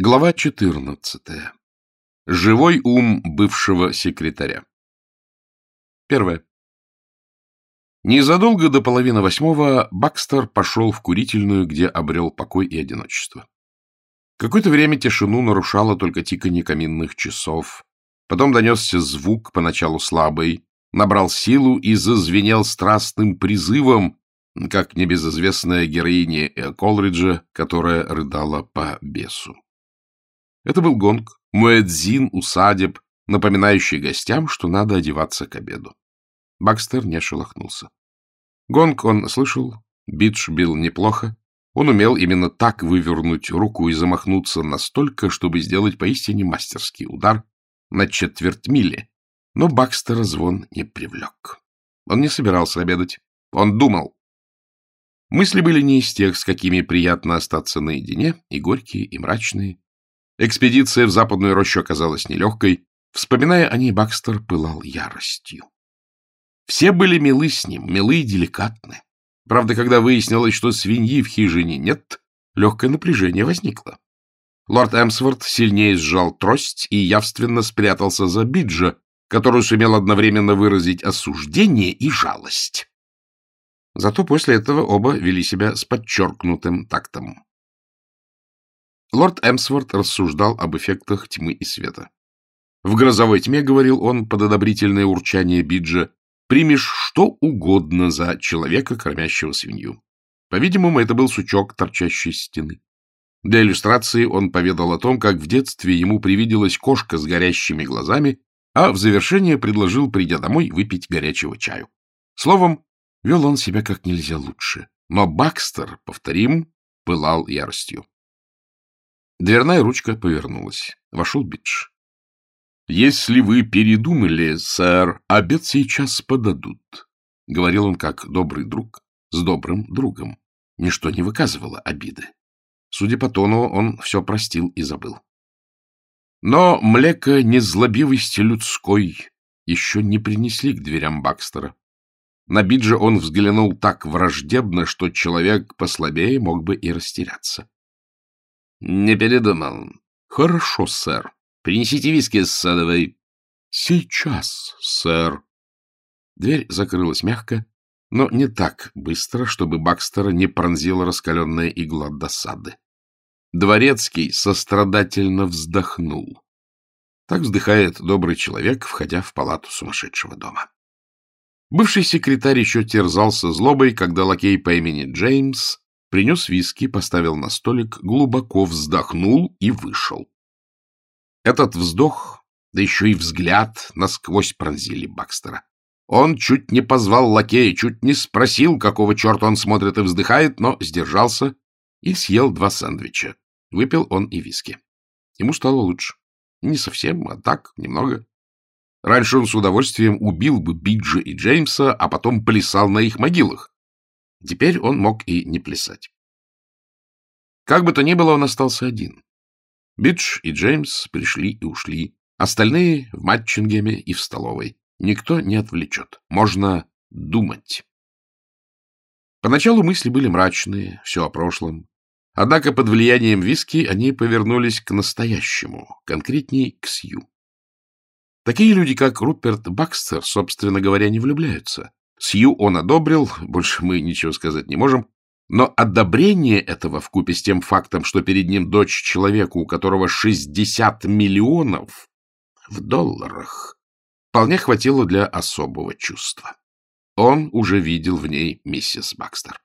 Глава 14. Живой ум бывшего секретаря. Первое. Незадолго до половины восьмого Бакстер пошел в курительную, где обрел покой и одиночество. Какое-то время тишину нарушало только тиканье каминных часов. Потом донесся звук, поначалу слабый, набрал силу и зазвенел страстным призывом, как небезызвестная героиня Колриджа, которая рыдала по бесу. Это был гонг, муэдзин, усадеб, напоминающий гостям, что надо одеваться к обеду. Бакстер не шелохнулся. Гонг он слышал, бидж бил неплохо. Он умел именно так вывернуть руку и замахнуться настолько, чтобы сделать поистине мастерский удар на четверть мили. Но Бакстера звон не привлек. Он не собирался обедать. Он думал. Мысли были не из тех, с какими приятно остаться наедине, и горькие, и мрачные. Экспедиция в западную рощу оказалась нелегкой. Вспоминая о ней, Бакстер пылал яростью. Все были милы с ним, милы и деликатны. Правда, когда выяснилось, что свиньи в хижине нет, легкое напряжение возникло. Лорд Эмсворт сильнее сжал трость и явственно спрятался за Биджа, который сумел одновременно выразить осуждение и жалость. Зато после этого оба вели себя с подчеркнутым тактом. Лорд Эмсворт рассуждал об эффектах тьмы и света. В грозовой тьме, говорил он, под одобрительное урчание Биджа, примешь что угодно за человека, кормящего свинью. По-видимому, это был сучок, торчащий из стены. Для иллюстрации он поведал о том, как в детстве ему привиделась кошка с горящими глазами, а в завершение предложил, придя домой, выпить горячего чаю. Словом, вел он себя как нельзя лучше. Но Бакстер, повторим, пылал яростью. Дверная ручка повернулась. Вошел Бидж. — Если вы передумали, сэр, обед сейчас подадут, — говорил он как добрый друг с добрым другом. Ничто не выказывало обиды. Судя по тону, он все простил и забыл. Но млеко незлобивости людской еще не принесли к дверям Бакстера. На Биджа он взглянул так враждебно, что человек послабее мог бы и растеряться. — Не передумал. — Хорошо, сэр. Принесите виски с садовой. — Сейчас, сэр. Дверь закрылась мягко, но не так быстро, чтобы Бакстера не пронзила раскаленная игла досады. Дворецкий сострадательно вздохнул. Так вздыхает добрый человек, входя в палату сумасшедшего дома. Бывший секретарь еще терзался злобой, когда лакей по имени Джеймс принес виски, поставил на столик, глубоко вздохнул и вышел. Этот вздох, да еще и взгляд, насквозь пронзили Бакстера. Он чуть не позвал лакея, чуть не спросил, какого черта он смотрит и вздыхает, но сдержался и съел два сэндвича. Выпил он и виски. Ему стало лучше. Не совсем, а так, немного. Раньше он с удовольствием убил бы Биджа и Джеймса, а потом плясал на их могилах. Теперь он мог и не плясать. Как бы то ни было, он остался один. Бидж и Джеймс пришли и ушли. Остальные в Матчингеме и в столовой. Никто не отвлечет. Можно думать. Поначалу мысли были мрачные, все о прошлом. Однако под влиянием виски они повернулись к настоящему, конкретнее к Сью. Такие люди, как Руперт Бакстер, собственно говоря, не влюбляются. Сью он одобрил, больше мы ничего сказать не можем, но одобрение этого вкупе с тем фактом, что перед ним дочь человека, у которого 60 миллионов в долларах, вполне хватило для особого чувства. Он уже видел в ней миссис Бакстер.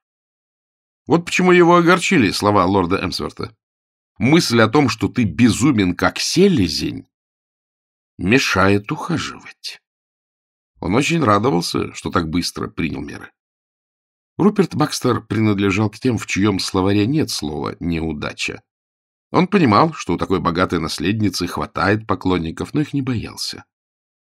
Вот почему его огорчили слова лорда Эмсворта. Мысль о том, что ты безумен, как селезень, мешает ухаживать. Он очень радовался, что так быстро принял меры. Руперт Бакстер принадлежал к тем, в чьем словаре нет слова «неудача». Он понимал, что у такой богатой наследницы хватает поклонников, но их не боялся.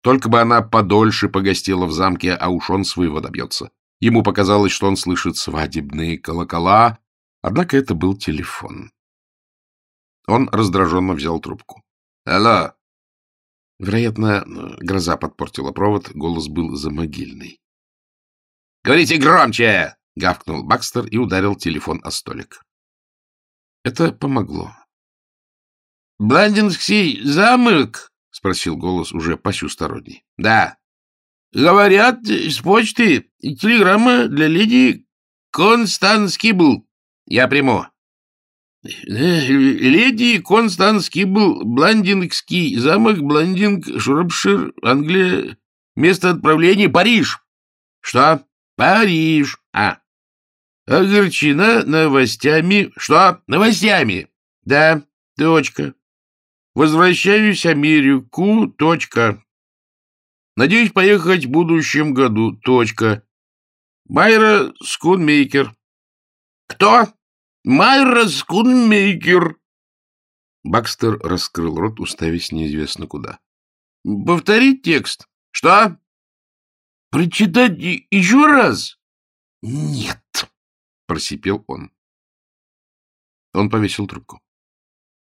Только бы она подольше погостила в замке, а уж он своего добьется. Ему показалось, что он слышит свадебные колокола, однако это был телефон. Он раздраженно взял трубку. — Алло, Вероятно, гроза подпортила провод, голос был замогильный. — Говорите громче! — гавкнул Бакстер и ударил телефон о столик. Это помогло. — Бландинский замок? — спросил голос уже посюсторонний. — Да. — Говорят, с почты телеграмма для леди Констанс Кибл. Я приму. Леди Констанс Кибл, Бландингский замок, Бландинг, Шурапшир, Англия. Место отправления — Париж. Что? Париж. А. Огорчена новостями. Что? Новостями. Да, точка. Возвращаюсь в Америку. Точка. Надеюсь поехать в будущем году. Точка. Майра Скунмейкер. Кто? Майра Скунмейкер. Бакстер раскрыл рот, уставясь неизвестно куда. Повторить текст. Что? Прочитать еще раз? Нет, просипел он. Он повесил трубку.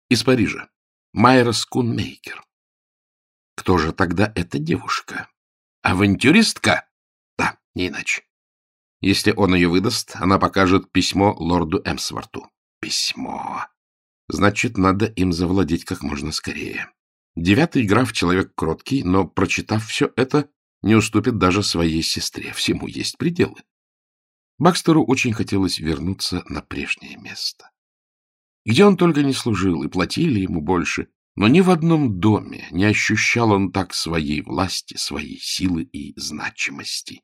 Из Парижа. Майра Скунмейкер. Кто же тогда эта девушка? Авантюристка? Да, не иначе. Если он ее выдаст, она покажет письмо лорду Эмсворту. Письмо. Значит, надо им завладеть как можно скорее. Девятый граф — человек кроткий, но, прочитав все это, не уступит даже своей сестре. Всему есть пределы. Бакстеру очень хотелось вернуться на прежнее место. Где он только не служил, и платили ему больше, но ни в одном доме не ощущал он так своей власти, своей силы и значимости.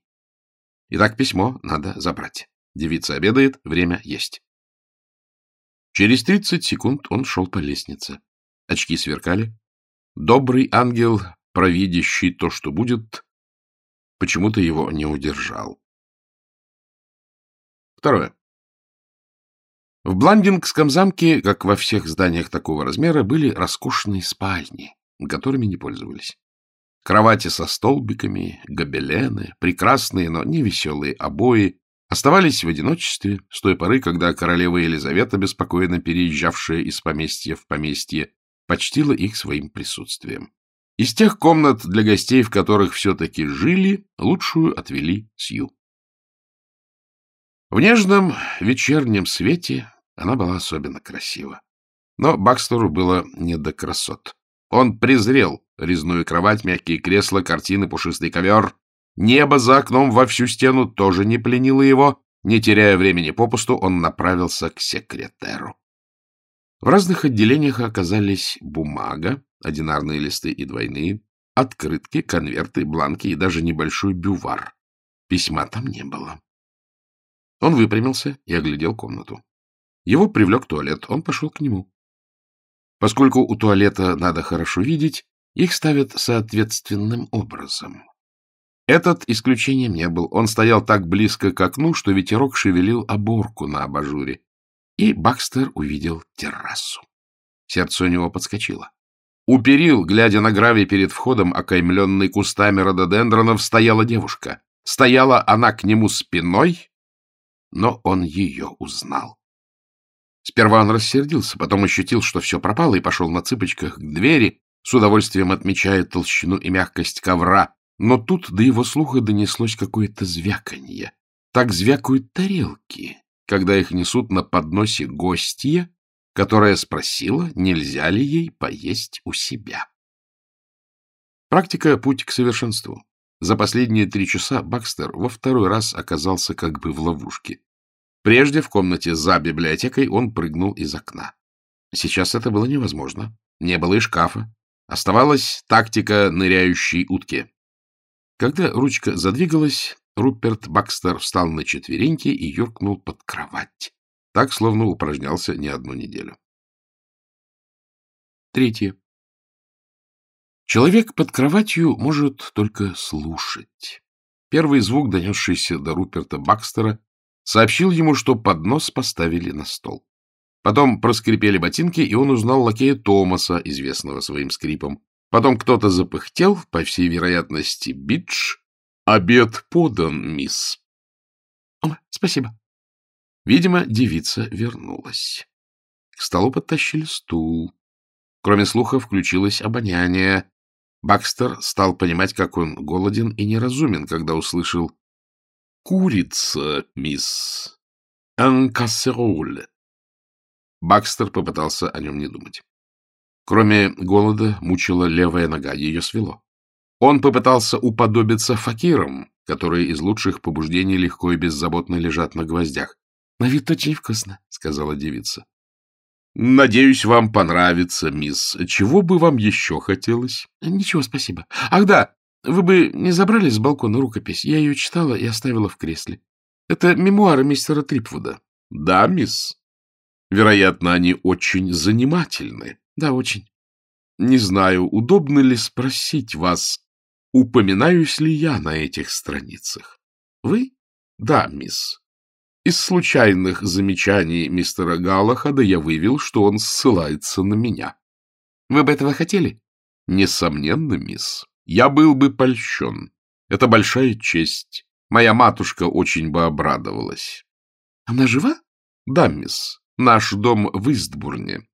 Итак, письмо надо забрать. Девица обедает, время есть. Через тридцать секунд он шел по лестнице. Очки сверкали. Добрый ангел, провидящий то, что будет, почему-то его не удержал. Второе. В Бландингском замке, как во всех зданиях такого размера, были роскошные спальни, которыми не пользовались. Кровати со столбиками, гобелены, прекрасные, но не веселые обои оставались в одиночестве с той поры, когда королева Елизавета, беспокойно переезжавшая из поместья в поместье, почтила их своим присутствием. Из тех комнат для гостей, в которых все-таки жили, лучшую отвели Сью. В нежном вечернем свете она была особенно красива. Но Бакстеру было не до красот. Он презрел резную кровать, мягкие кресла, картины, пушистый ковер. Небо за окном во всю стену тоже не пленило его. Не теряя времени попусту, он направился к секретеру. В разных отделениях оказались бумага, одинарные листы и двойные, открытки, конверты, бланки и даже небольшой бювар. Письма там не было. Он выпрямился и оглядел комнату. Его привлек туалет, он пошел к нему. Поскольку у туалета надо хорошо видеть, их ставят соответственным образом. Этот исключением не был. Он стоял так близко к окну, что ветерок шевелил оборку на абажуре. И Бакстер увидел террасу. Сердце у него подскочило. У перил, глядя на гравий перед входом, окаймленный кустами рододендронов, стояла девушка. Стояла она к нему спиной, но он ее узнал. Сперва он рассердился, потом ощутил, что все пропало, и пошел на цыпочках к двери, с удовольствием отмечая толщину и мягкость ковра. Но тут до его слуха донеслось какое-то звяканье. Так звякают тарелки, когда их несут на подносе гостья, которая спросила, нельзя ли ей поесть у себя. Практика — путь к совершенству. За последние три часа Бакстер во второй раз оказался как бы в ловушке. Прежде в комнате за библиотекой он прыгнул из окна. Сейчас это было невозможно. Не было и шкафа. Оставалась тактика ныряющей утки. Когда ручка задвигалась, Руперт Бакстер встал на четвереньки и юркнул под кровать. Так, словно упражнялся не одну неделю. Третье. Человек под кроватью может только слушать. Первый звук, донесшийся до Руперта Бакстера, сообщил ему, что поднос поставили на стол. Потом проскрипели ботинки, и он узнал лакея Томаса, известного своим скрипом. Потом кто-то запыхтел, по всей вероятности, бидж. «Обед подан, мисс». О, «Спасибо». Видимо, девица вернулась. К столу подтащили стул. Кроме слуха включилось обоняние. Бакстер стал понимать, как он голоден и неразумен, когда услышал «Курица, мисс. Анкассероль». Бакстер попытался о нем не думать. Кроме голода, мучила левая нога, ее свело. Он попытался уподобиться факирам, которые из лучших побуждений легко и беззаботно лежат на гвоздях. — На вид очень вкусно, — сказала девица. — Надеюсь, вам понравится, мисс. Чего бы вам еще хотелось? — Ничего, спасибо. Ах да, вы бы не забрали с балкона рукопись? Я ее читала и оставила в кресле. Это мемуары мистера Трипвуда. — Да, мисс. Вероятно, они очень занимательны. — Да, очень. Не знаю, удобно ли спросить вас, упоминаюсь ли я на этих страницах. — Вы? — Да, мисс. Из случайных замечаний мистера Галлахада я вывел, что он ссылается на меня. — Вы бы этого хотели? — Несомненно, мисс. Я был бы польщен. Это большая честь. Моя матушка очень бы обрадовалась. — Она жива? — Да, мисс. Наш дом в Истбурне.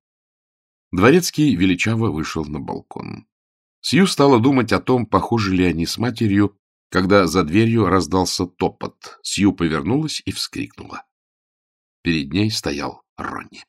Дворецкий величаво вышел на балкон. Сью стала думать о том, похожи ли они с матерью, когда за дверью раздался топот. Сью повернулась и вскрикнула. Перед ней стоял Ронни.